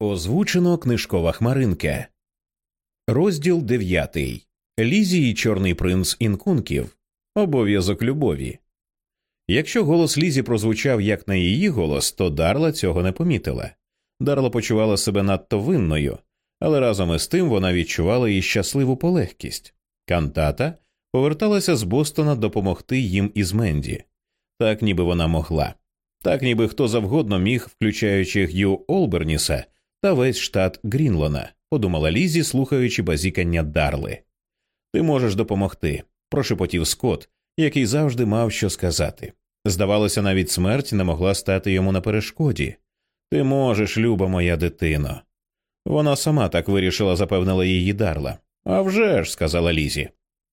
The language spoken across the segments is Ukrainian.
Озвучено книжкова хмаринка. Розділ дев'ятий. Лізі і Чорний принц інкунків. Обов'язок любові. Якщо голос Лізі прозвучав як на її голос, то Дарла цього не помітила. Дарла почувала себе надто винною, але разом із тим вона відчувала і щасливу полегкість. Кантата поверталася з Бостона допомогти їм із Менді. Так ніби вона могла. Так ніби хто завгодно міг, включаючи Г'ю Олберніса та весь штат Грінлона, подумала Лізі, слухаючи базікання Дарли. Ти можеш допомогти, прошепотів Скотт, який завжди мав що сказати. Здавалося, навіть смерть не могла стати йому на перешкоді. Ти можеш, люба моя дитино. Вона сама так вирішила, запевнила її Дарла. «А вже ж», – сказала Лізі.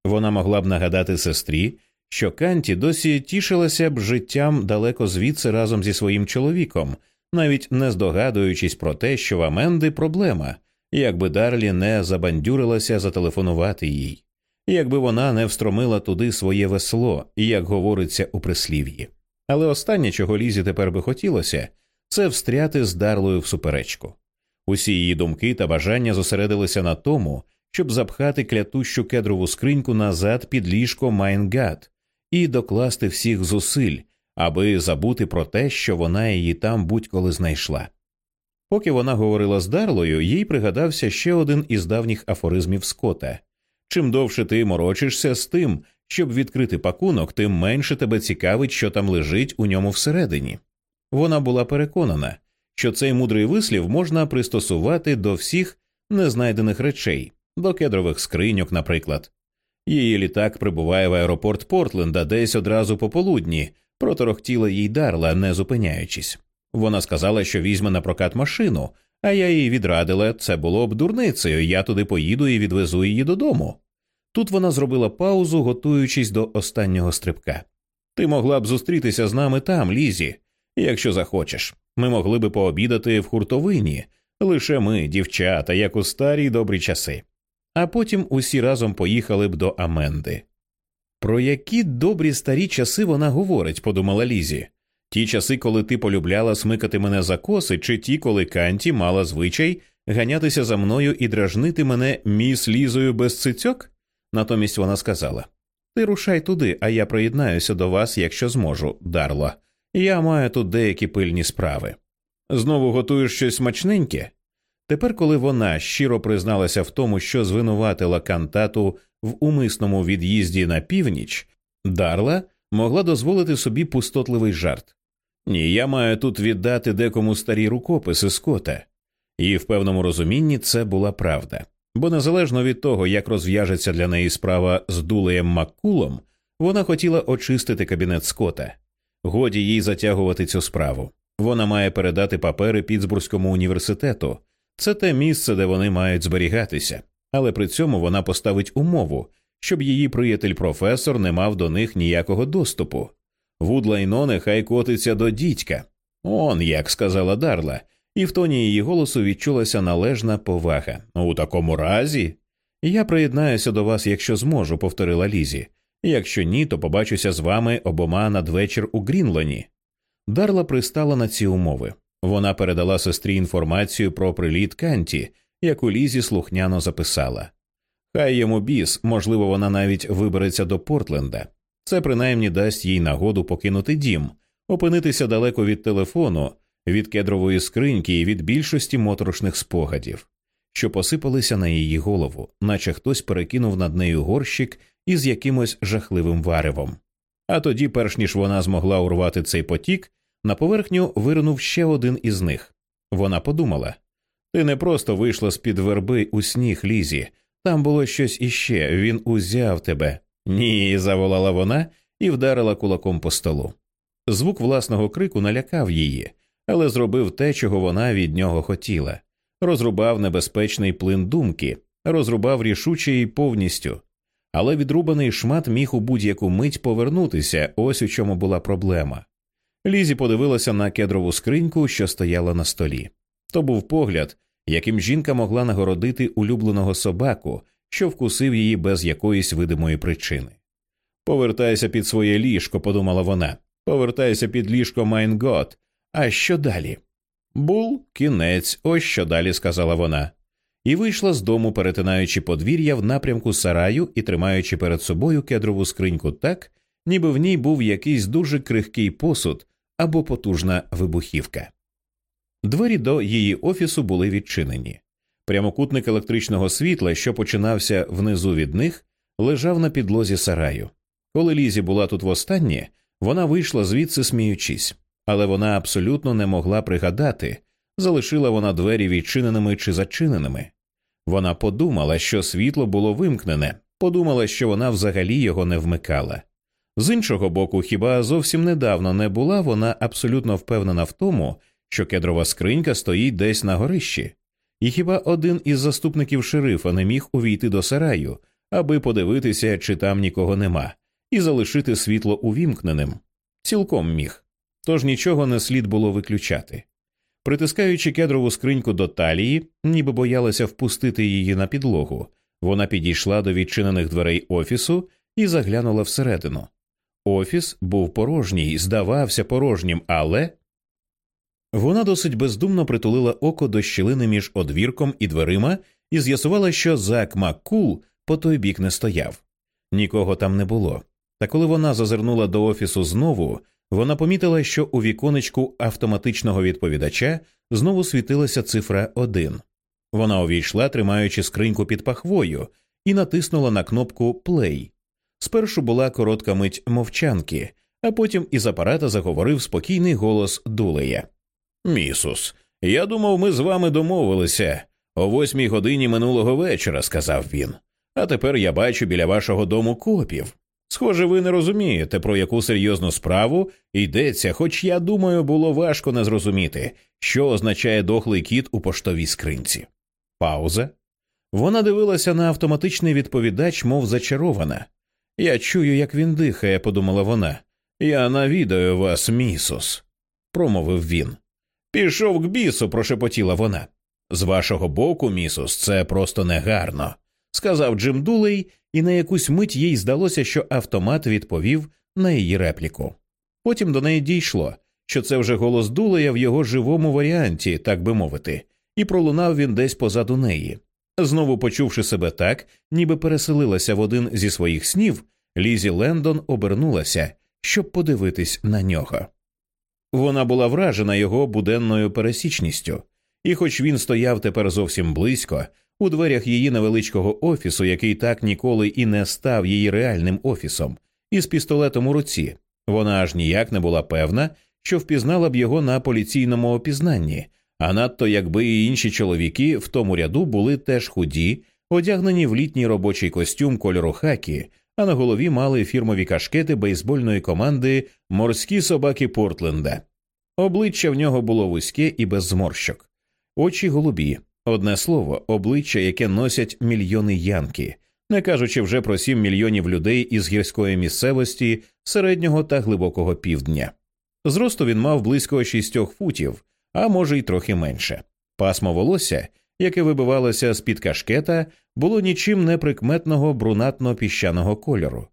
Вона могла б нагадати сестрі, що Канті досі тішилася б життям далеко звідси разом зі своїм чоловіком, навіть не здогадуючись про те, що в Аменди проблема, якби Дарлі не забандюрилася зателефонувати їй, якби вона не встромила туди своє весло, як говориться у прислів'ї. Але останнє, чого Лізі тепер би хотілося, це встряти з Дарлою в суперечку. Усі її думки та бажання зосередилися на тому, щоб запхати клятущу кедрову скриньку назад під ліжко Майн Гат і докласти всіх зусиль, аби забути про те, що вона її там будь-коли знайшла. Поки вона говорила з Дарлою, їй пригадався ще один із давніх афоризмів Скотта чим довше ти морочишся з тим, щоб відкрити пакунок, тим менше тебе цікавить, що там лежить у ньому всередині. Вона була переконана, що цей мудрий вислів можна пристосувати до всіх незнайдених речей, до кедрових скриньок, наприклад. Її літак прибуває в аеропорт Портленда десь одразу пополудні, проторохтіла їй дарла, не зупиняючись. Вона сказала, що візьме на прокат машину, а я їй відрадила, це було б дурницею, я туди поїду і відвезу її додому. Тут вона зробила паузу, готуючись до останнього стрибка. Ти могла б зустрітися з нами там, Лізі, якщо захочеш. Ми могли би пообідати в хуртовині, лише ми, дівчата, як у старі добрі часи. А потім усі разом поїхали б до Аменди. Про які добрі старі часи вона говорить, подумала Лізі. Ті часи, коли ти полюбляла смикати мене за коси, чи ті, коли Канті мала звичай ганятися за мною і дражнити мене міс лізою без цицьок? Натомість вона сказала Ти рушай туди, а я приєднаюся до вас, якщо зможу, Дарло. Я маю тут деякі пильні справи. Знову готуєш щось смачненьке? Тепер, коли вона щиро призналася в тому, що звинуватила кантату в умисному від'їзді на північ, Дарла могла дозволити собі пустотливий жарт. Ні, я маю тут віддати декому старі рукописи Скота. І в певному розумінні це була правда, бо незалежно від того, як розв'яжеться для неї справа з дулеєм Маккулом, вона хотіла очистити кабінет Скота. Годі їй затягувати цю справу. Вона має передати папери Пітсбурзькому університету. Це те місце, де вони мають зберігатися, але при цьому вона поставить умову, щоб її приятель професор не мав до них ніякого доступу. Вудлайно нехай котиться до дідька. Он як сказала Дарла, і в тоні її голосу відчулася належна повага. У такому разі. Я приєднаюся до вас, якщо зможу, повторила Лізі. Якщо ні, то побачуся з вами обома надвечір у Грінлоні. Дарла пристала на ці умови. Вона передала сестрі інформацію про приліт Канті, яку Лізі слухняно записала. Хай йому біс, можливо, вона навіть вибереться до Портленда. Це принаймні дасть їй нагоду покинути дім, опинитися далеко від телефону, від кедрової скриньки і від більшості моторошних спогадів, що посипалися на її голову, наче хтось перекинув над нею горщик із якимось жахливим варевом. А тоді, перш ніж вона змогла урвати цей потік, на поверхню виринув ще один із них. Вона подумала ти не просто вийшла з під верби у сніг лізі, там було щось іще, він узяв тебе. Ні, заволала вона і вдарила кулаком по столу. Звук власного крику налякав її, але зробив те, чого вона від нього хотіла розрубав небезпечний плин думки, розрубав рішуче і повністю. Але відрубаний шмат міг у будь-яку мить повернутися, ось у чому була проблема. Лізі подивилася на кедрову скриньку, що стояла на столі. То був погляд, яким жінка могла нагородити улюбленого собаку, що вкусив її без якоїсь видимої причини. Повертайся під своє ліжко, подумала вона. Повертайся під ліжко Майн Гат. А що далі? Бул, кінець, ось що далі сказала вона, і вийшла з дому, перетинаючи подвір'я в напрямку сараю і тримаючи перед собою кедрову скриньку так, ніби в ній був якийсь дуже крихкий посуд або потужна вибухівка. Двері до її офісу були відчинені. Прямокутник електричного світла, що починався внизу від них, лежав на підлозі сараю. Коли Лізі була тут востаннє, вона вийшла звідси, сміючись, але вона абсолютно не могла пригадати, залишила вона двері відчиненими чи зачиненими. Вона подумала, що світло було вимкнене, подумала, що вона взагалі його не вмикала. З іншого боку, хіба зовсім недавно не була вона абсолютно впевнена в тому, що кедрова скринька стоїть десь на горищі, і хіба один із заступників шерифа не міг увійти до сараю, аби подивитися, чи там нікого нема, і залишити світло увімкненим? Цілком міг. Тож нічого не слід було виключати. Притискаючи кедрову скриньку до талії, ніби боялася впустити її на підлогу, вона підійшла до відчинених дверей офісу і заглянула всередину. Офіс був порожній, здавався порожнім, але вона досить бездумно притулила око до щілини між одвірком і дверима і з'ясувала, що Зак Маккул по той бік не стояв. Нікого там не було. Та коли вона зазирнула до офісу знову, вона помітила, що у віконечку автоматичного відповідача знову світилася цифра 1. Вона увійшла, тримаючи скриньку під пахвою, і натиснула на кнопку Play. Спершу була коротка мить мовчанки, а потім із апарата заговорив спокійний голос Дулея. Місус, я думав, ми з вами домовилися о восьмій годині минулого вечора, сказав він. А тепер я бачу біля вашого дому копів. Схоже, ви не розумієте, про яку серйозну справу йдеться, хоч я думаю, було важко не зрозуміти, що означає дохлий кіт у поштовій скринці. Пауза. Вона дивилася на автоматичний відповідач, мов зачарована. Я чую, як він дихає, подумала вона. Я навідаю вас, місус, промовив він. Пішов к бісу, прошепотіла вона. З вашого боку, місус, це просто негарно, сказав Джим Дулей, і на якусь мить їй здалося, що автомат відповів на її репліку. Потім до неї дійшло, що це вже голос Дулея в його живому варіанті, так би мовити, і пролунав він десь позаду неї. Знову почувши себе так, ніби переселилася в один зі своїх снів, Лізі Лендон обернулася, щоб подивитись на нього. Вона була вражена його буденною пересічністю, і, хоч він стояв тепер зовсім близько, у дверях її невеличкого офісу, який так ніколи і не став її реальним офісом, із пістолетом у руці, вона аж ніяк не була певна, що впізнала б його на поліційному опізнанні, а надто якби і інші чоловіки в тому ряду були теж худі, одягнені в літній робочий костюм кольору хакі, а на голові мали фірмові кашкети бейсбольної команди Морські собаки Портленда. Обличчя в нього було вузьке і без зморщок, очі голубі, одне слово, обличчя, яке носять мільйони янки, не кажучи вже про сім мільйонів людей із гірської місцевості середнього та глибокого півдня. Зросту він мав близько шістьох футів, а може й трохи менше. Пасмо волосся, яке вибивалося з під кашкета, було нічим не прикметного брунатно піщаного кольору.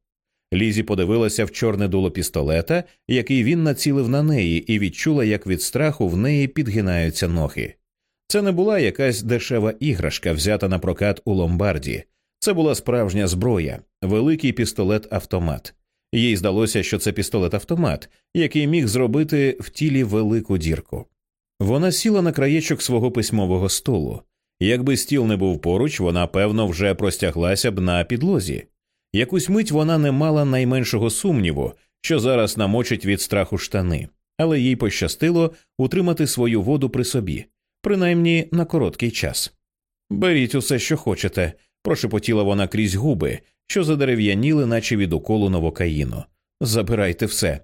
Лізі подивилася в чорне дуло пістолета, який він націлив на неї, і відчула, як від страху в неї підгинаються ноги. Це не була якась дешева іграшка, взята на прокат у ломбарді. Це була справжня зброя, великий пістолет автомат. Їй здалося, що це пістолет автомат, який міг зробити в тілі велику дірку. Вона сіла на краєчок свого письмового столу. Якби стіл не був поруч, вона певно вже простяглася б на підлозі. Якусь мить вона не мала найменшого сумніву, що зараз намочить від страху штани, але їй пощастило утримати свою воду при собі, принаймні на короткий час. Беріть усе, що хочете, прошепотіла вона крізь губи, що задерев'яніли, наче від уколу новокаїну. Забирайте все.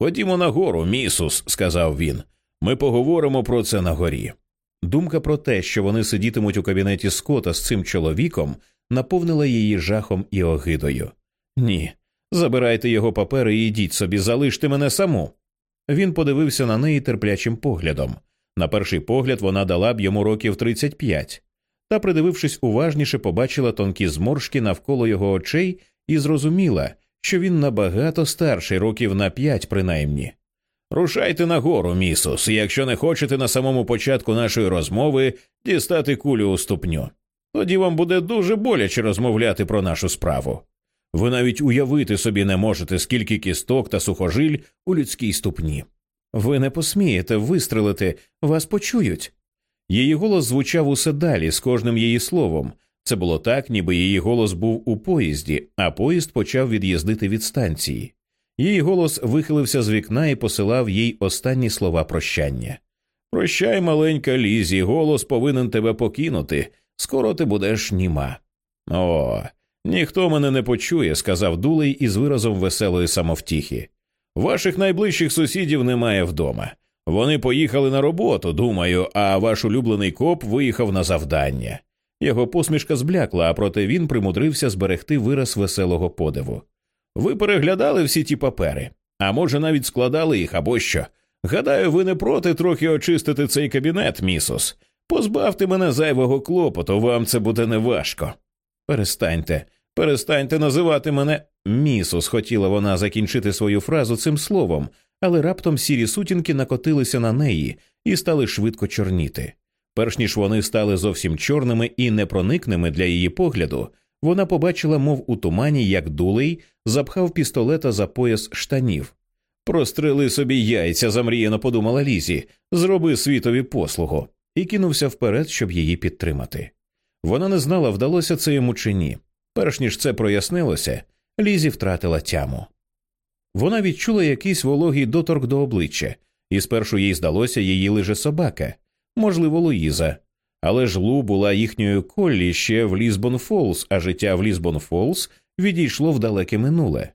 Ходімо нагору, місус, сказав він. Ми поговоримо про це на горі. Думка про те, що вони сидітимуть у кабінеті Скота з цим чоловіком, наповнила її жахом і огидою. Ні, забирайте його папери і йдіть собі, залиште мене саму. Він подивився на неї терплячим поглядом. На перший погляд вона дала б йому років 35. та, придивившись уважніше, побачила тонкі зморшки навколо його очей і зрозуміла, що він набагато старший, років на п'ять принаймні. Рушайте нагору, місус, якщо не хочете на самому початку нашої розмови дістати кулю у ступню. Тоді вам буде дуже боляче розмовляти про нашу справу. Ви навіть уявити собі не можете, скільки кісток та сухожиль у людській ступні. Ви не посмієте вистрелити, вас почують. Її голос звучав усе далі з кожним її словом. Це було так, ніби її голос був у поїзді, а поїзд почав від'їздити від станції. Її голос вихилився з вікна і посилав їй останні слова прощання. Прощай, маленька Лізі, голос повинен тебе покинути. Скоро ти будеш німа. О, ніхто мене не почує, сказав Дулей із виразом веселої самовтіхи. Ваших найближчих сусідів немає вдома. Вони поїхали на роботу, думаю, а ваш улюблений коп виїхав на завдання. Його посмішка зблякла, а проте він примудрився зберегти вираз веселого подиву. Ви переглядали всі ті папери, а може, навіть складали їх або що. Гадаю, ви не проти трохи очистити цей кабінет, місус. Позбавте мене зайвого клопоту, вам це буде неважко. Перестаньте, перестаньте називати мене місус. Хотіла вона закінчити свою фразу цим словом, але раптом сірі сутінки накотилися на неї і стали швидко чорніти. Перш ніж вони стали зовсім чорними і непроникними для її погляду, вона побачила, мов у тумані, як дулей запхав пістолета за пояс штанів. Прострели собі яйця, замріяно подумала Лізі, зроби світові послугу, і кинувся вперед, щоб її підтримати. Вона не знала, вдалося це йому чи ні. Перш ніж це прояснилося, Лізі втратила тяму. Вона відчула якийсь вологий доторк до обличчя, і спершу їй здалося, її лиже собака, можливо, Луїза. Але ж Лу була їхньою коллі ще в Лізбон Фолз, а життя в Лізбон Фолз відійшло в далеке минуле.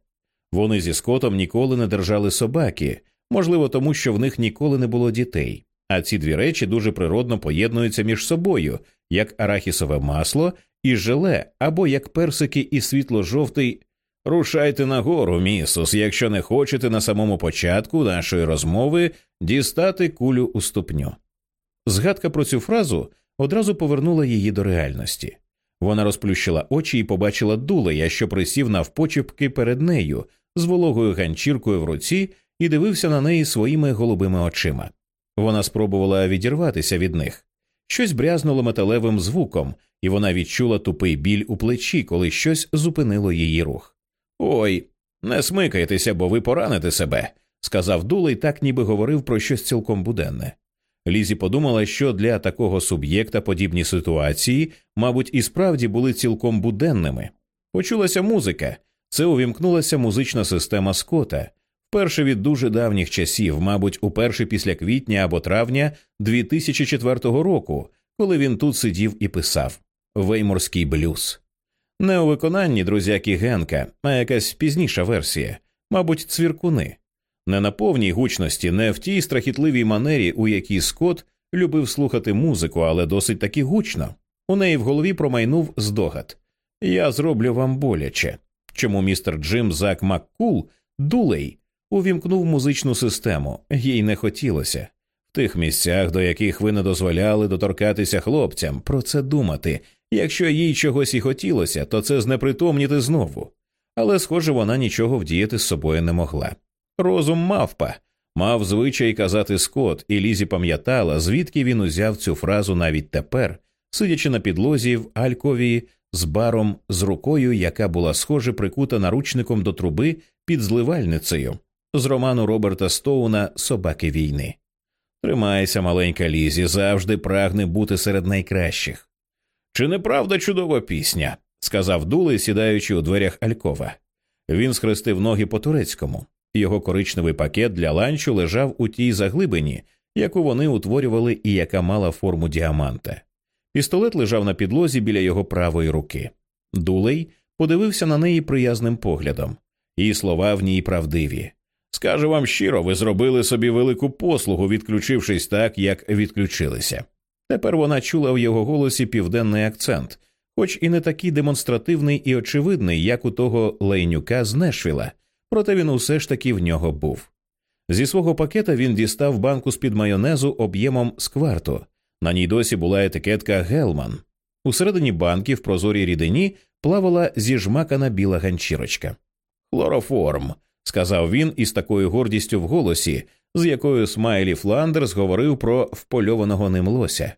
Вони зі Скотом ніколи не держали собаки, можливо, тому що в них ніколи не було дітей. А ці дві речі дуже природно поєднуються між собою, як арахісове масло і желе, або як персики і світло-жовтий. Рушайте нагору, місус, якщо не хочете на самому початку нашої розмови дістати кулю у ступню. Згадка про цю фразу одразу повернула її до реальності. Вона розплющила очі і побачила дулея, що присів навпочепки перед нею з вологою ганчіркою в руці і дивився на неї своїми голубими очима. Вона спробувала відірватися від них. Щось брязнуло металевим звуком, і вона відчула тупий біль у плечі, коли щось зупинило її рух. Ой, не смикайтеся, бо ви пораните себе, сказав Дулей, так ніби говорив про щось цілком буденне. Лізі подумала, що для такого суб'єкта подібні ситуації, мабуть, і справді були цілком буденними. Почулася музика, це увімкнулася музична система Скота, вперше від дуже давніх часів, мабуть, уперше після квітня або травня 2004 року, коли він тут сидів і писав. Вейморський блюз. Не у виконанні друзяки Генка, а якась пізніша версія, мабуть, цвіркуни не на повній гучності, не в тій страхітливій манері, у якій Скотт любив слухати музику, але досить таки гучно. У неї в голові промайнув здогад Я зроблю вам боляче. Чому містер Джим Зак Маккул, дулей, увімкнув музичну систему, їй не хотілося. В тих місцях, до яких ви не дозволяли доторкатися хлопцям, про це думати. Якщо їй чогось і хотілося, то це знепритомніти знову. Але, схоже, вона нічого вдіяти з собою не могла. Розум мавпа мав звичай казати Скот, і Лізі пам'ятала, звідки він узяв цю фразу навіть тепер, сидячи на підлозі в Алькові з баром з рукою, яка була схоже прикута наручником до труби під зливальницею з роману Роберта Стоуна Собаки війни. Тримайся, маленька Лізі, завжди прагне бути серед найкращих. Чи не правда чудова пісня? сказав Дулей, сідаючи у дверях Алькова. Він схрестив ноги по турецькому. Його коричневий пакет для ланчу лежав у тій заглибині, яку вони утворювали і яка мала форму діаманта. Пістолет лежав на підлозі біля його правої руки. Дулей подивився на неї приязним поглядом, і слова в ній правдиві. Скажу вам щиро, ви зробили собі велику послугу, відключившись так, як відключилися. Тепер вона чула в його голосі південний акцент, хоч і не такий демонстративний і очевидний, як у того лейнюка з Нешвіла – проте він усе ж таки в нього був. Зі свого пакета він дістав банку з під майонезу об'ємом з кварту. На ній досі була етикетка Гелман. Усередині банки в прозорій рідині плавала зіжмакана біла ганчірочка. Хлороформ, сказав він із такою гордістю в голосі, з якою Смайлі Фландерс говорив про впольованого ним лося.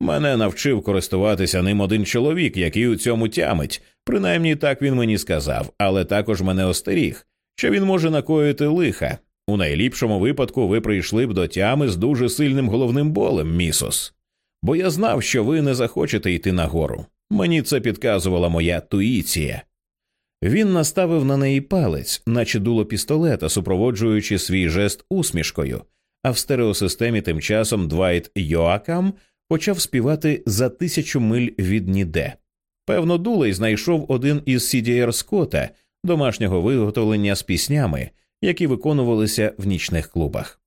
Мене навчив користуватися ним один чоловік, який у цьому тямить, принаймні так він мені сказав, але також мене остеріг, що він може накоїти лиха. У найліпшому випадку ви прийшли б до тями з дуже сильним головним болем, місос. Бо я знав, що ви не захочете йти нагору. Мені це підказувала моя туїція. Він наставив на неї палець, наче дуло пістолета, супроводжуючи свій жест усмішкою, а в стереосистемі тим часом Двайт Йоакам почав співати за тисячу миль від ніде. Певно, дулей знайшов один із Сідієр Скотта, домашнього виготовлення з піснями, які виконувалися в нічних клубах.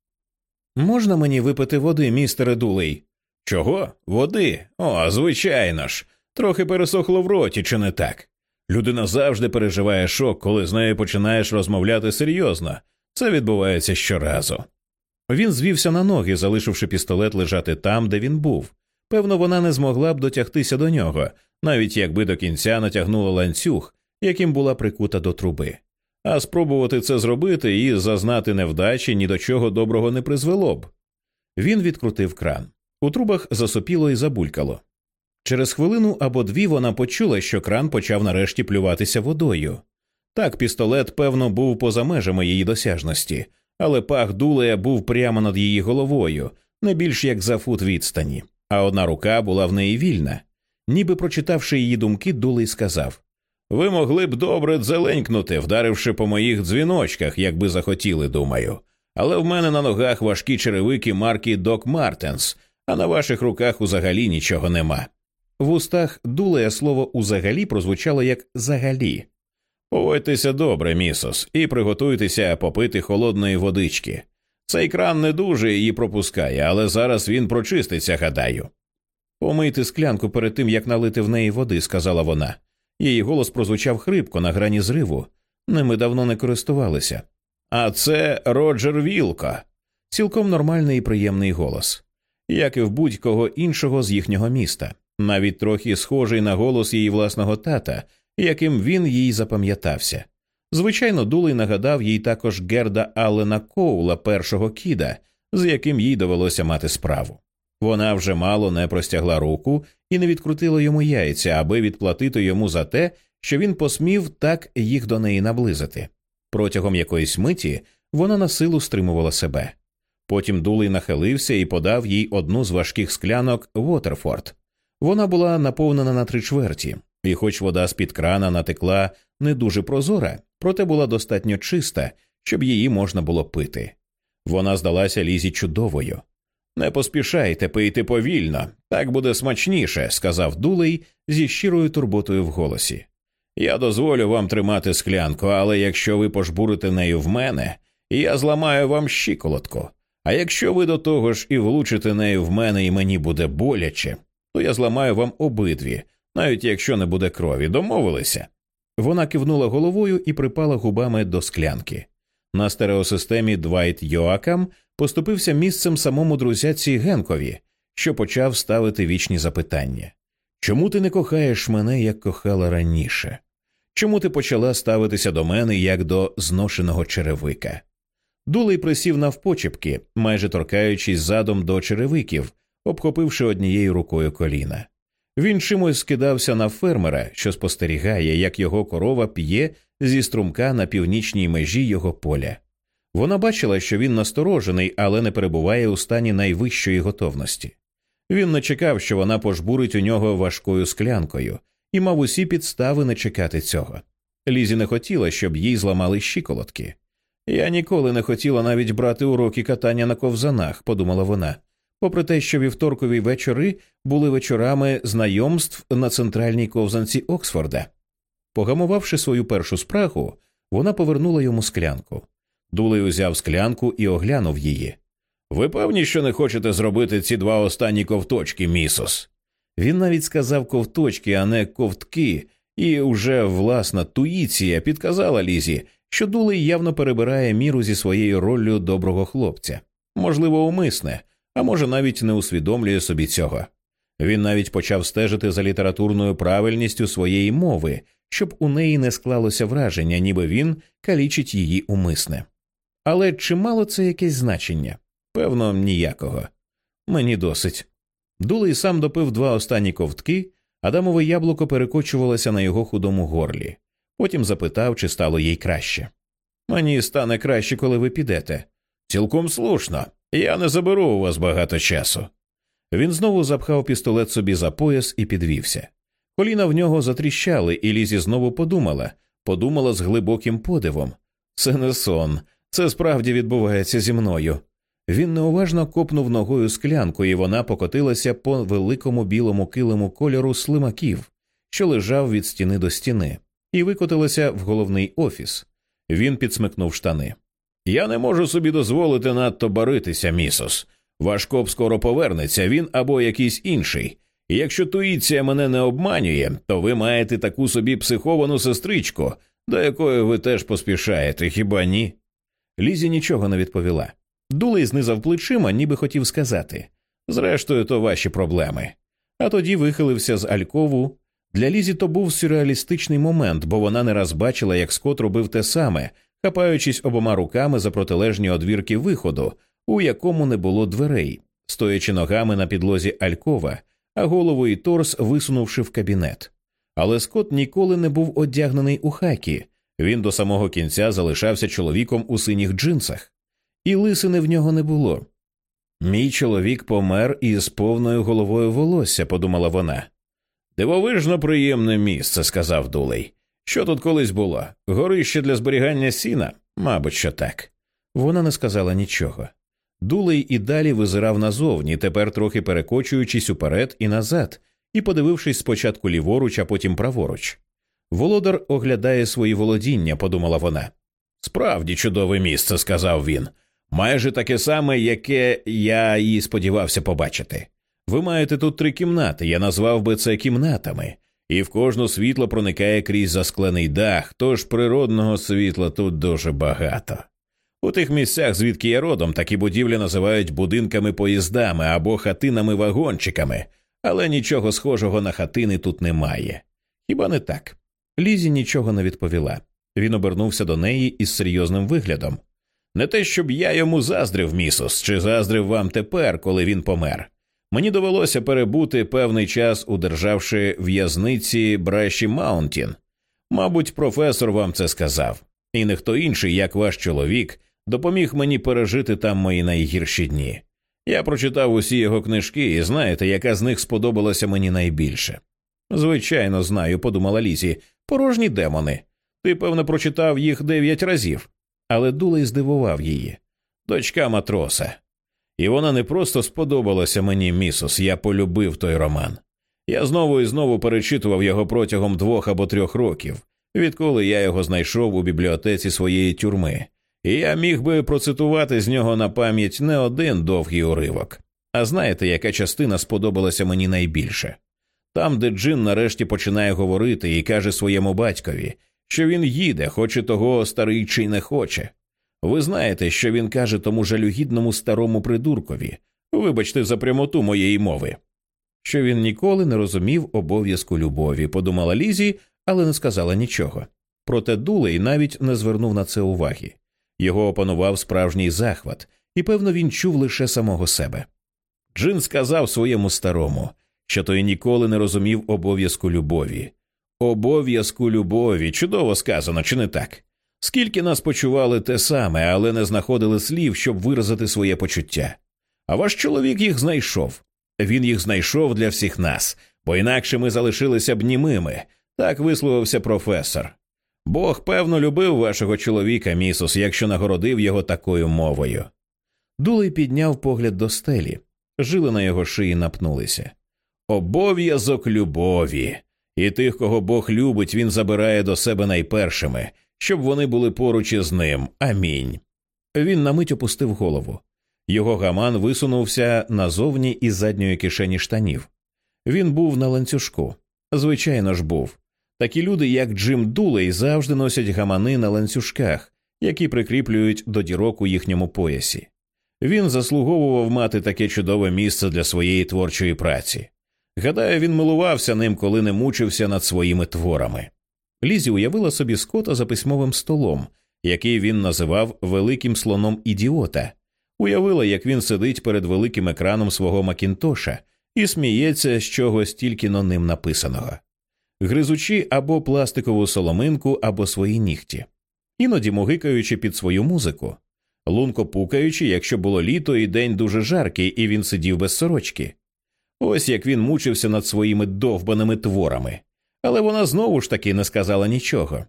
Можна мені випити води, містере Дулей? Чого? Води? О, звичайно ж, трохи пересохло в роті, чи не так? Людина завжди переживає шок, коли з нею починаєш розмовляти серйозно. Це відбувається щоразу. Він звівся на ноги, залишивши пістолет лежати там, де він був. Певно, вона не змогла б дотягтися до нього, навіть якби до кінця натягнула ланцюг, яким була прикута до труби. А спробувати це зробити і зазнати невдачі ні до чого доброго не призвело б. Він відкрутив кран. У трубах засопіло і забулькало. Через хвилину або дві вона почула, що кран почав нарешті плюватися водою. Так, пістолет, певно, був поза межами її досяжності, але пах дулея був прямо над її головою, не більш як за фут відстані, а одна рука була в неї вільна. Ніби прочитавши її думки, дулей сказав Ви могли б добре дзеленькнути, вдаривши по моїх дзвіночках, якби захотіли, думаю. Але в мене на ногах важкі черевики марки Док Мартенс, а на ваших руках узагалі нічого нема. В устах дулея слово узагалі прозвучало як загалі. Поводьтеся добре, місос, і приготуйтеся попити холодної водички. Цей кран не дуже її пропускає, але зараз він прочиститься, гадаю. Помийте склянку перед тим, як налити в неї води, сказала вона. Її голос прозвучав хрипко на грані зриву. Ними давно не користувалися. А це Роджер Вілко. Цілком нормальний і приємний голос, як і в будь-кого іншого з їхнього міста, навіть трохи схожий на голос її власного тата, яким він їй запам'ятався. Звичайно, Дулей нагадав їй також Герда Аллена Коула, першого кіда, з яким їй довелося мати справу. Вона вже мало не простягла руку і не відкрутила йому яйця, аби відплатити йому за те, що він посмів так їх до неї наблизити. Протягом якоїсь миті вона на силу стримувала себе. Потім Дулей нахилився і подав їй одну з важких склянок Вотерфорд. Вона була наповнена на три чверті, і, хоч вода з під крана натекла не дуже прозора, проте була достатньо чиста, щоб її можна було пити. Вона здалася лізі чудовою. Не поспішайте пийте повільно, так буде смачніше, сказав Дулей зі щирою турботою в голосі. Я дозволю вам тримати склянку, але якщо ви пожбурите нею в мене, я зламаю вам щиколотку. А якщо ви до того ж і влучите нею в мене і мені буде боляче, то я зламаю вам обидві, навіть якщо не буде крові, домовилися. Вона кивнула головою і припала губами до склянки. На стереосистемі Двайт Йоакам поступився місцем самому друзяці Генкові, що почав ставити вічні запитання чому ти не кохаєш мене, як кохала раніше? Чому ти почала ставитися до мене як до зношеного черевика? Дулей присів навпочепки, майже торкаючись задом до черевиків, обхопивши однією рукою коліна. Він чимось скидався на фермера, що спостерігає, як його корова п'є зі струмка на північній межі його поля. Вона бачила, що він насторожений, але не перебуває у стані найвищої готовності. Він не чекав, що вона пожбурить у нього важкою склянкою, і мав усі підстави не чекати цього. Лізі не хотіла, щоб їй зламали щиколотки. Я ніколи не хотіла навіть брати уроки катання на ковзанах, подумала вона попри те, що вівторкові вечори були вечорами знайомств на центральній ковзанці Оксфорда. Погамувавши свою першу спрагу, вона повернула йому склянку. Дулей узяв склянку і оглянув її. Ви певні, що не хочете зробити ці два останні ковточки, місос? Він навіть сказав ковточки, а не ковтки, і уже власна туїція підказала Лізі, що Дулей явно перебирає міру зі своєю роллю доброго хлопця, можливо, умисне, а може навіть не усвідомлює собі цього. Він навіть почав стежити за літературною правильністю своєї мови, щоб у неї не склалося враження, ніби він калічить її умисне. Але чи мало це якесь значення? Певно, ніякого. Мені досить. Дулей сам допив два останні ковтки, Адамове яблуко перекочувалося на його худому горлі. Потім запитав, чи стало їй краще. Мені стане краще, коли ви підете. Цілком слушно. Я не заберу у вас багато часу. Він знову запхав пістолет собі за пояс і підвівся. Коліна в нього затріщали, і Лізі знову подумала, подумала з глибоким подивом це не сон, це справді відбувається зі мною. Він неуважно копнув ногою склянку, і вона покотилася по великому білому килиму кольору слимаків, що лежав від стіни до стіни, і викотилася в головний офіс. Він підсмикнув штани. Я не можу собі дозволити надто баритися, місос. Ваш коп скоро повернеться, він або якийсь інший. І якщо туїція мене не обманює, то ви маєте таку собі психовану сестричку, до якої ви теж поспішаєте, хіба ні? Лізі нічого не відповіла. Дулей знизав плечима, ніби хотів сказати зрештою, то ваші проблеми. А тоді вихилився з Алькову. Для Лізі то був сюрреалістичний момент, бо вона не раз бачила, як Скот робив те саме, хапаючись обома руками за протилежні одвірки виходу, у якому не було дверей, стоячи ногами на підлозі Алькова, а голову і торс висунувши в кабінет. Але Скот ніколи не був одягнений у хакі, він до самого кінця залишався чоловіком у синіх джинсах, і лисини в нього не було. Мій чоловік помер із повною головою волосся, подумала вона. Дивовижно приємне місце, сказав Дулей. Що тут колись було? Горище для зберігання сіна? Мабуть, що так. Вона не сказала нічого. Дулей і далі визирав назовні, тепер трохи перекочуючись уперед і назад, і подивившись спочатку ліворуч, а потім праворуч. Володар оглядає свої володіння, подумала вона. Справді чудове місце, сказав він. Майже таке саме, яке я і сподівався побачити. Ви маєте тут три кімнати, я назвав би це кімнатами, і в кожну світло проникає крізь засклений дах, тож природного світла тут дуже багато. У тих місцях, звідки я родом, такі будівлі називають будинками поїздами або хатинами вагончиками, але нічого схожого на хатини тут немає. Хіба не так? Лізі нічого не відповіла. Він обернувся до неї із серйозним виглядом. Не те, щоб я йому заздрив, місос, чи заздрив вам тепер, коли він помер. Мені довелося перебути певний час, удержавши в'язниці Браші Маунтін. Мабуть, професор вам це сказав, і не хто інший, як ваш чоловік, допоміг мені пережити там мої найгірші дні. Я прочитав усі його книжки, і знаєте, яка з них сподобалася мені найбільше. Звичайно, знаю, подумала Лізі, порожні демони. Ти, певно, прочитав їх дев'ять разів, але Дулей здивував її. Дочка матроса. І вона не просто сподобалася мені, місос, я полюбив той роман. Я знову і знову перечитував його протягом двох або трьох років, відколи я його знайшов у бібліотеці своєї тюрми, і я міг би процитувати з нього на пам'ять не один довгий уривок. А знаєте, яка частина сподобалася мені найбільше? Там, де Джин нарешті починає говорити і каже своєму батькові, що він їде, хоче того старий чи не хоче. Ви знаєте, що він каже тому жалюгідному старому придуркові, вибачте за прямоту моєї мови, що він ніколи не розумів обов'язку любові, подумала Лізі, але не сказала нічого. Проте Дулей навіть не звернув на це уваги. Його опанував справжній захват, і, певно, він чув лише самого себе. Джин сказав своєму старому, що той ніколи не розумів обов'язку любові. Обов'язку любові чудово сказано, чи не так? Скільки нас почували те саме, але не знаходили слів, щоб виразити своє почуття. А ваш чоловік їх знайшов. Він їх знайшов для всіх нас, бо інакше ми залишилися б німими, так висловився професор. Бог, певно, любив вашого чоловіка, місус, якщо нагородив його такою мовою. Дулей підняв погляд до стелі, жили на його шиї напнулися. Обов'язок любові. І тих, кого Бог любить, він забирає до себе найпершими, щоб вони були поруч із ним. Амінь. Він на мить опустив голову. Його гаман висунувся назовні із задньої кишені штанів. Він був на ланцюжку. Звичайно ж, був. Такі люди, як Джим Дулей, завжди носять гамани на ланцюжках, які прикріплюють до дірок у їхньому поясі. Він заслуговував мати таке чудове місце для своєї творчої праці. Гадаю, він милувався ним, коли не мучився над своїми творами. Лізі уявила собі скота за письмовим столом, який він називав великим слоном ідіота, уявила, як він сидить перед великим екраном свого Макінтоша і сміється з чогось тільки на ним написаного, гризучи або пластикову соломинку, або свої нігті, іноді могикаючи під свою музику, лунко пукаючи, якщо було літо і день дуже жаркий, і він сидів без сорочки. Ось як він мучився над своїми довбаними творами, але вона знову ж таки не сказала нічого.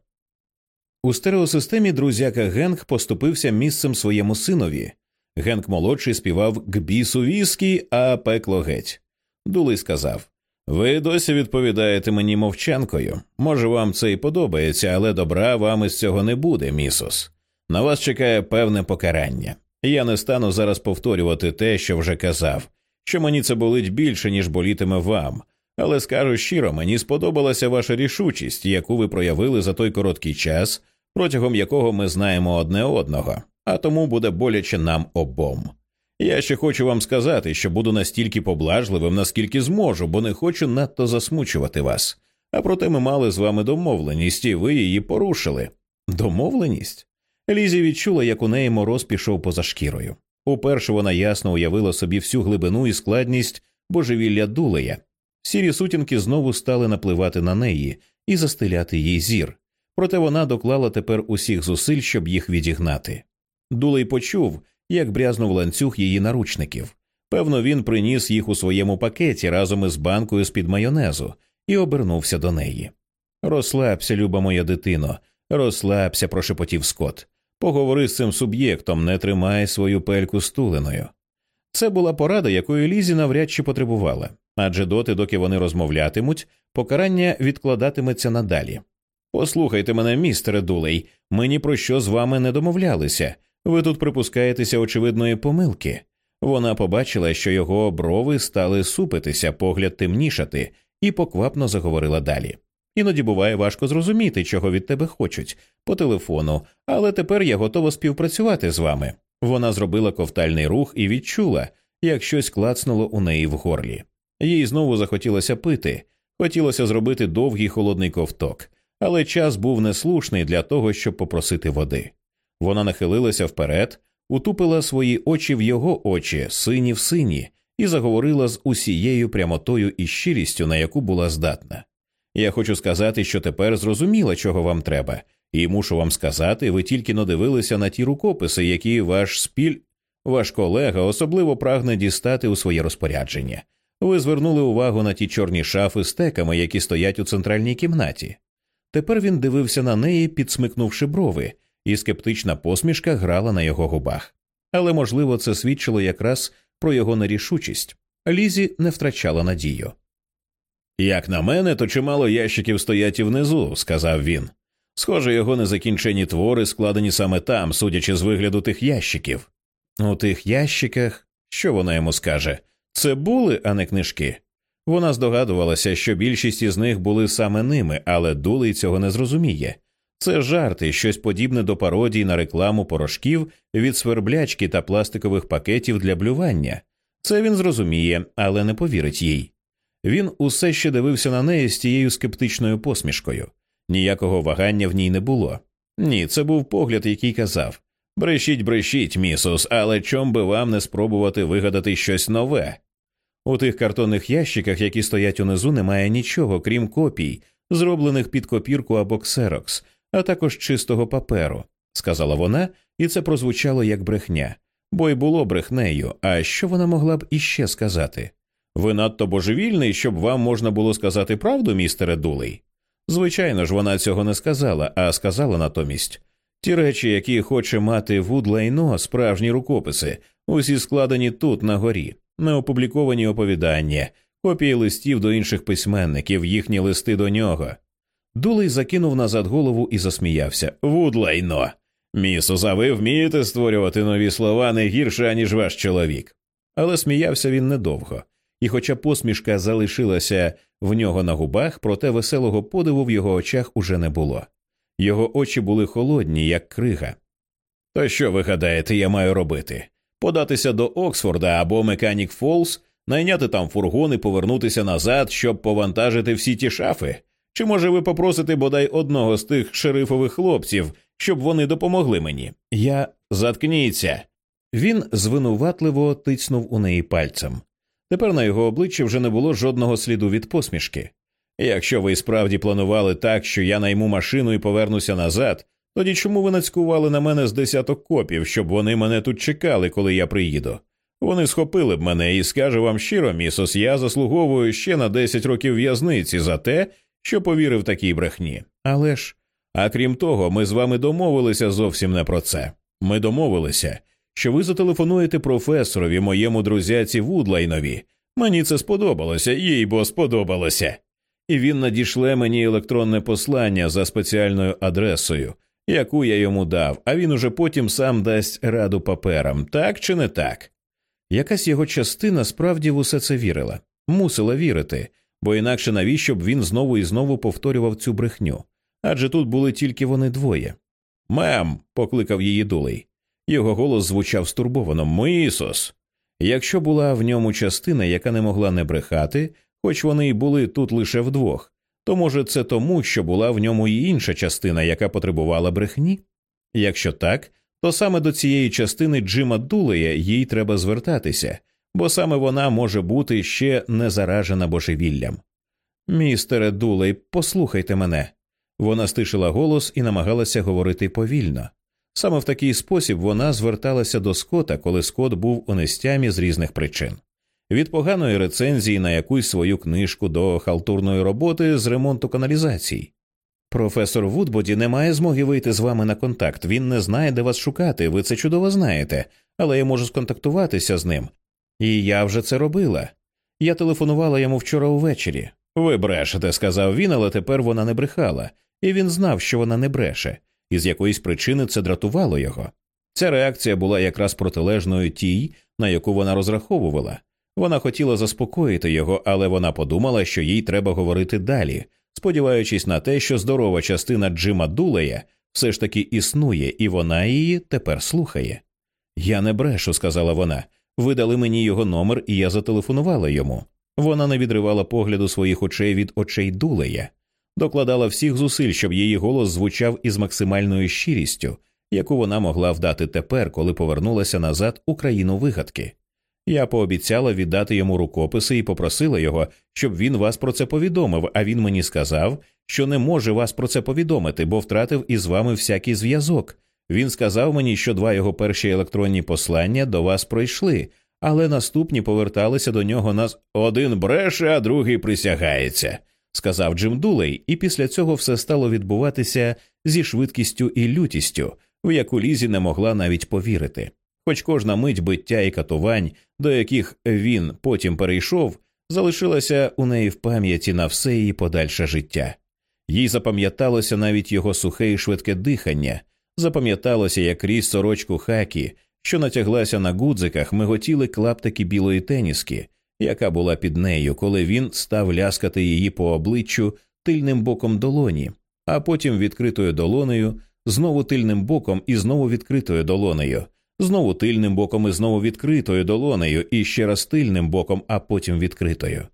У стереосистемі друзяка Генк поступився місцем своєму синові. Генк молодший співав «К бісу віскі, а пекло геть. Дулий сказав Ви досі відповідаєте мені мовчанкою. Може, вам це і подобається, але добра вам із цього не буде, місус. На вас чекає певне покарання. Я не стану зараз повторювати те, що вже казав, що мені це болить більше, ніж болітиме вам. Але скажу щиро, мені сподобалася ваша рішучість, яку ви проявили за той короткий час, протягом якого ми знаємо одне одного, а тому буде боляче нам обом. Я ще хочу вам сказати, що буду настільки поблажливим, наскільки зможу, бо не хочу надто засмучувати вас. А проте ми мали з вами домовленість, і ви її порушили. Домовленість? Лізі відчула, як у неї мороз пішов поза шкірою. Уперше вона ясно уявила собі всю глибину і складність божевілля дулея. Сірі сутінки знову стали напливати на неї і застеляти їй зір, проте вона доклала тепер усіх зусиль, щоб їх відігнати. Дулей почув, як брязнув ланцюг її наручників. Певно, він приніс їх у своєму пакеті разом із банкою з під майонезу і обернувся до неї. Розслабся, люба моя дитино, розслабся, прошепотів Скот. Поговори з цим суб'єктом, не тримай свою пельку стуленою. Це була порада, якої Лізі навряд чи потребувала, адже доти, доки вони розмовлятимуть, покарання відкладатиметься надалі. Послухайте мене, містере Дулей, ми ні про що з вами не домовлялися. Ви тут припускаєтеся очевидної помилки. Вона побачила, що його брови стали супитися, погляд темнішати, і поквапно заговорила далі. Іноді буває важко зрозуміти, чого від тебе хочуть, по телефону, але тепер я готова співпрацювати з вами. Вона зробила ковтальний рух і відчула, як щось клацнуло у неї в горлі. Їй знову захотілося пити, хотілося зробити довгий холодний ковток, але час був неслушний для того, щоб попросити води. Вона нахилилася вперед, утупила свої очі в його очі, сині в сині, і заговорила з усією прямотою і щирістю, на яку була здатна. Я хочу сказати, що тепер зрозуміла, чого вам треба, і мушу вам сказати, ви тільки надивилися на ті рукописи, які ваш спіль, ваш колега особливо прагне дістати у своє розпорядження. Ви звернули увагу на ті чорні шафи з теками, які стоять у центральній кімнаті. Тепер він дивився на неї, підсмикнувши брови, і скептична посмішка грала на його губах. Але, можливо, це свідчило якраз про його нерішучість. Лізі не втрачала надію. Як на мене, то чимало ящиків стоять і внизу, сказав він. Схоже, його незакінчені твори складені саме там, судячи з вигляду тих ящиків. У тих ящиках, що вона йому скаже, це були, а не книжки. Вона здогадувалася, що більшість із них були саме ними, але Дулей цього не зрозуміє. Це жарти, щось подібне до пародій на рекламу порошків від сверблячки та пластикових пакетів для блювання. Це він зрозуміє, але не повірить їй. Він усе ще дивився на неї з тією скептичною посмішкою. Ніякого вагання в ній не було. Ні, це був погляд, який казав Брешіть, брешіть, місус, але чом би вам не спробувати вигадати щось нове? У тих картонних ящиках, які стоять унизу, немає нічого, крім копій, зроблених під копірку або ксерокс, а також чистого паперу, сказала вона, і це прозвучало як брехня, бо й було брехнею. А що вона могла б іще сказати? Ви надто божевільний, щоб вам можна було сказати правду, містере Дулей? Звичайно ж, вона цього не сказала, а сказала натомість ті речі, які хоче мати Вудлайно, справжні рукописи, усі складені тут на горі, неопубліковані оповідання, копії листів до інших письменників, їхні листи до нього. Дулей закинув назад голову і засміявся. Вудлайно. Місус, а ви вмієте створювати нові слова не гірше, аніж ваш чоловік. Але сміявся він недовго і, хоча посмішка залишилася в нього на губах, проте веселого подиву в його очах уже не було. Його очі були холодні, як крига. То що ви гадаєте, я маю робити? Податися до Оксфорда або Меканік Фолс, найняти там фургон і повернутися назад, щоб повантажити всі ті шафи? Чи може ви попросите бодай одного з тих шерифових хлопців, щоб вони допомогли мені. Я заткніться. Він звинуватливо тицнув у неї пальцем. Тепер на його обличчі вже не було жодного сліду від посмішки. Якщо ви справді планували так, що я найму машину і повернуся назад, тоді чому ви нацькували на мене з десяток копів, щоб вони мене тут чекали, коли я приїду? Вони схопили б мене і скажу вам щиро, місос, я заслуговую ще на 10 років в'язниці за те, що повірив такій брехні. Але ж, а крім того, ми з вами домовилися зовсім не про це. Ми домовилися, що ви зателефонуєте професорові, моєму друзяці Вудлайнові. Мені це сподобалося, їй бо сподобалося. І він надішле мені електронне послання за спеціальною адресою, яку я йому дав, а він уже потім сам дасть раду паперам, так чи не так? Якась його частина справді в усе це вірила, мусила вірити, бо інакше навіщо б він знову і знову повторював цю брехню? Адже тут були тільки вони двоє. Мем. покликав її дулей. Його голос звучав стурбовано Мисос. Якщо була в ньому частина, яка не могла не брехати, хоч вони й були тут лише вдвох, то може це тому, що була в ньому і інша частина, яка потребувала брехні? Якщо так, то саме до цієї частини Джима Дулея їй треба звертатися, бо саме вона може бути ще не заражена божевіллям. Містере Дулей, послухайте мене. Вона стишила голос і намагалася говорити повільно. Саме в такий спосіб вона зверталася до Скота, коли Скот був у нестямі з різних причин від поганої рецензії на якусь свою книжку до халтурної роботи з ремонту каналізацій. Професор Вудбоді не має змоги вийти з вами на контакт. Він не знає, де вас шукати, ви це чудово знаєте, але я можу сконтактуватися з ним. І я вже це робила. Я телефонувала йому вчора увечері. Ви брешете, сказав він, але тепер вона не брехала, і він знав, що вона не бреше, і з якоїсь причини це дратувало його. Ця реакція була якраз протилежною тій, на яку вона розраховувала. Вона хотіла заспокоїти його, але вона подумала, що їй треба говорити далі, сподіваючись на те, що здорова частина Джима Дулея все ж таки існує, і вона її тепер слухає. Я не брешу, сказала вона. Ви дали мені його номер, і я зателефонувала йому. Вона не відривала погляду своїх очей від очей Дулея, докладала всіх зусиль, щоб її голос звучав із максимальною щирістю, яку вона могла вдати тепер, коли повернулася назад у країну вигадки. Я пообіцяла віддати йому рукописи і попросила його, щоб він вас про це повідомив, а він мені сказав, що не може вас про це повідомити, бо втратив із вами всякий зв'язок. Він сказав мені, що два його перші електронні послання до вас пройшли, але наступні поверталися до нього нас один бреше, а другий присягається, сказав Джим Дулей, і після цього все стало відбуватися зі швидкістю і лютістю, в яку Лізі не могла навіть повірити хоч кожна мить биття і катувань, до яких він потім перейшов, залишилася у неї в пам'яті на все її подальше життя. Їй запам'яталося навіть його сухе і швидке дихання, запам'яталося, як крізь сорочку хакі, що натяглася на гудзиках, миготіли клаптики білої теніски, яка була під нею, коли він став ляскати її по обличчю тильним боком долоні, а потім відкритою долонею, знову тильним боком і знову відкритою долонею, знову тильним боком і знову відкритою долонею, і ще раз тильним боком, а потім відкритою.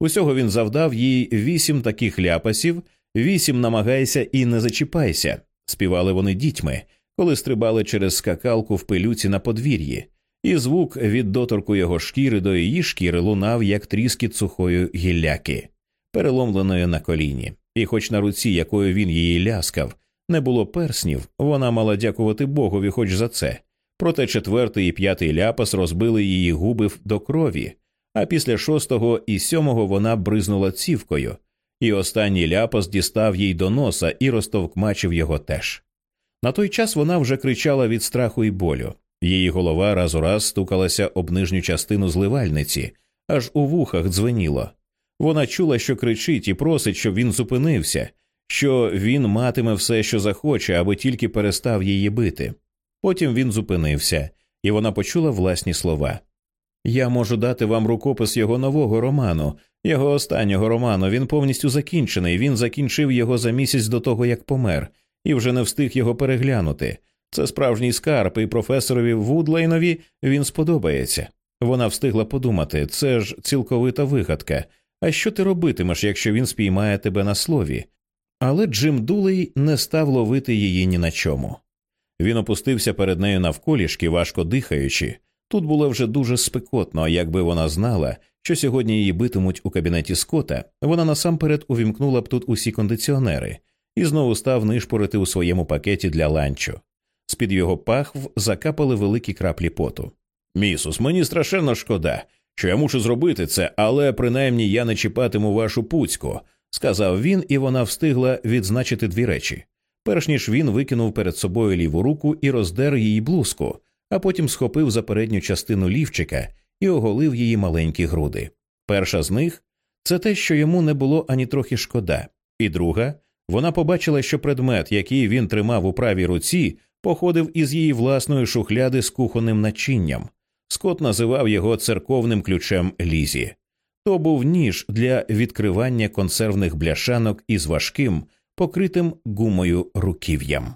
Усього він завдав їй вісім таких ляпасів, вісім намагайся і не зачіпайся. Співали вони дітьми, коли стрибали через скакалку в пилюці на подвір'ї, і звук від доторку його шкіри до її шкіри лунав, як тріскіт сухої гілляки, переломленої на коліні. І, хоч на руці, якою він її ляскав, не було перснів, вона мала дякувати Богові, хоч за це, Проте четвертий і п'ятий ляпас розбили її губи до крові, а після шостого і сьомого вона бризнула цівкою, і останній ляпас дістав їй до носа і розтовкмачив його теж. На той час вона вже кричала від страху і болю. Її голова раз у раз стукалася об нижню частину зливальниці, аж у вухах дзвеніло. Вона чула, що кричить і просить, щоб він зупинився, що він матиме все, що захоче, аби тільки перестав її бити. Потім він зупинився, і вона почула власні слова. Я можу дати вам рукопис його нового роману, його останнього роману. Він повністю закінчений. Він закінчив його за місяць до того, як помер, і вже не встиг його переглянути. Це справжній скарб, і професорові Вудлейнові він сподобається. Вона встигла подумати це ж цілковита вигадка. А що ти робитимеш, якщо він спіймає тебе на слові? Але Джим Дулей не став ловити її ні на чому. Він опустився перед нею навколішки, важко дихаючи. Тут було вже дуже спекотно, якби вона знала, що сьогодні її битимуть у кабінеті Скота, вона насамперед увімкнула б тут усі кондиціонери і знову став нишпорити у своєму пакеті для ланчу. З під його пахв закапали великі краплі поту. Місус, мені страшенно шкода, що я мушу зробити це, але принаймні я не чіпатиму вашу пуцьку, сказав він, і вона встигла відзначити дві речі. Перш ніж він викинув перед собою ліву руку і роздер її блузку, а потім схопив за передню частину лівчика і оголив її маленькі груди. Перша з них це те, що йому не було ані трохи шкода, і друга вона побачила, що предмет, який він тримав у правій руці, походив із її власної шухляди з кухонним начинням. Скот називав його церковним ключем Лізі. То був ніж для відкривання консервних бляшанок із важким, покритим гумою руків'ям.